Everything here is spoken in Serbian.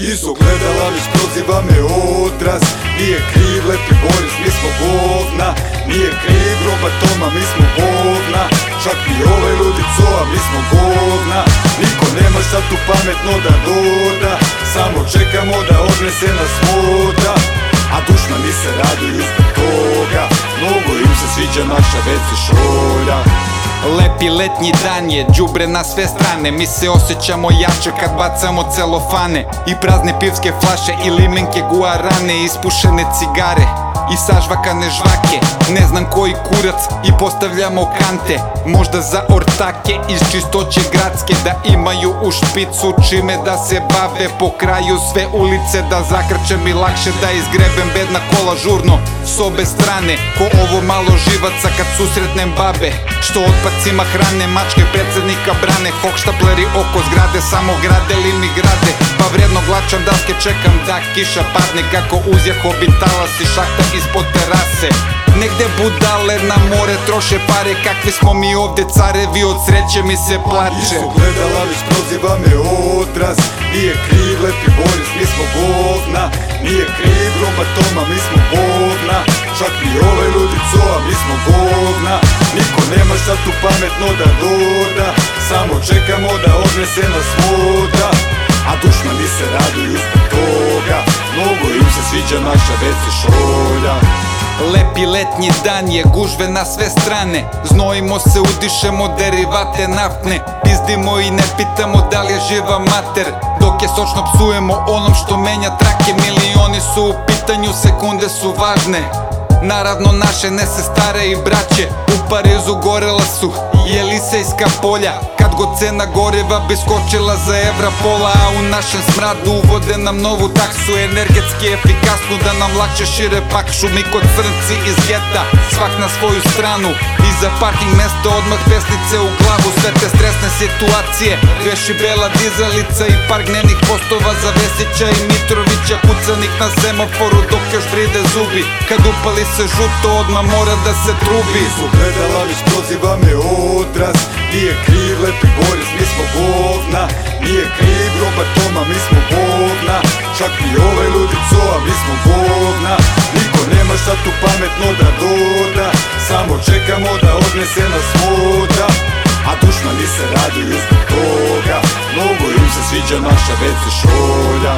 Nisu gledala, već proziva me odraz. Nije kriv lepi Boris, mi smo govna Nije kriv groba Toma, mi smo govna Čak i ovaj ludico, a mi smo govna Niko nema šta tu pametno da doda. Samo čekamo da odnese nas voda. A dušmani se raduju zbog toga. Mnogo im se sviđa naša veci šolja Лепи летни дани, джубре на све стране. Ми се осеќамо јаче кад бацамо целофане. И празни пивске флаше и лименке гуаране Испушене цигаре и сажвака жваке. Не знам кој курац и постављамо канте. Možda za ortake iz čistoće gradske Da imaju u špicu čime da se bave. Po kraju sve ulice da zakrčem i lakše da izgrebem. Bedna kola žurno S obe strane, ko ovo malo živaca kad susretnem babe? Što otpacima hrane, mačke predsednika brane. Hokštapleri oko zgrade, samo grade li mi grade? Pa vredno glačam daske, čekam da kiša padne. Kako uzjaho bi talas i šahta ispod terase Negde budale na more troše pare Kakvi smo mi ovde carevi od sreće mi se plače. Nisu gledala, već proziva me odraz. Nije kriv lepi Boris, mi smo govna Nije kriv groba Toma, mi smo govna Čak i ovaj ludico, a mi smo govna Niko nema šta tu pametno da doda. Samo čekamo da odnese nas voda. A dušmani se raduju zbog toga. Mnogo im se sviđa naša veci šolja Lepi letnji dan je gužve na sve strane. Znojimo se, udišemo derivate naftne. Pizdimo i ne pitamo da li je živa mater Dok je sočno psujemo onom što menja trake. Milioni su u pitanju, sekunde su važne. Naravno naše ne se stare i braće. U Parizu gorela su i Elisejska polja Kad god cena goriva bi skočila za evra pola A u našem smradu uvode nam novu taksu Energetski efikasnu da nam lakše šire pakšu. Mi kod crnci iz geta, svak na svoju stranu I za parking mesto odmah pesnice u glavu Sve te stresne situacije. Reši bela dizalica i par gnenih postova Za Vesića i Mitrovića Kucanih na semaforu dok još vride zubi. Kad upali se žuto odmah mora da se trubi. Nisu gledala, već proziva me odraz. Nije kriv lepi Boris, mi smo govna Nije kriv groba Toma, mi smo govna Čak i ovaj ludico, a mi smo govna Niko nema šta tu pametno da doda. Samo čekamo da odnese nas voda. A dušmani se raduju zbog toga. Mnogo im se sviđa naša veci šolja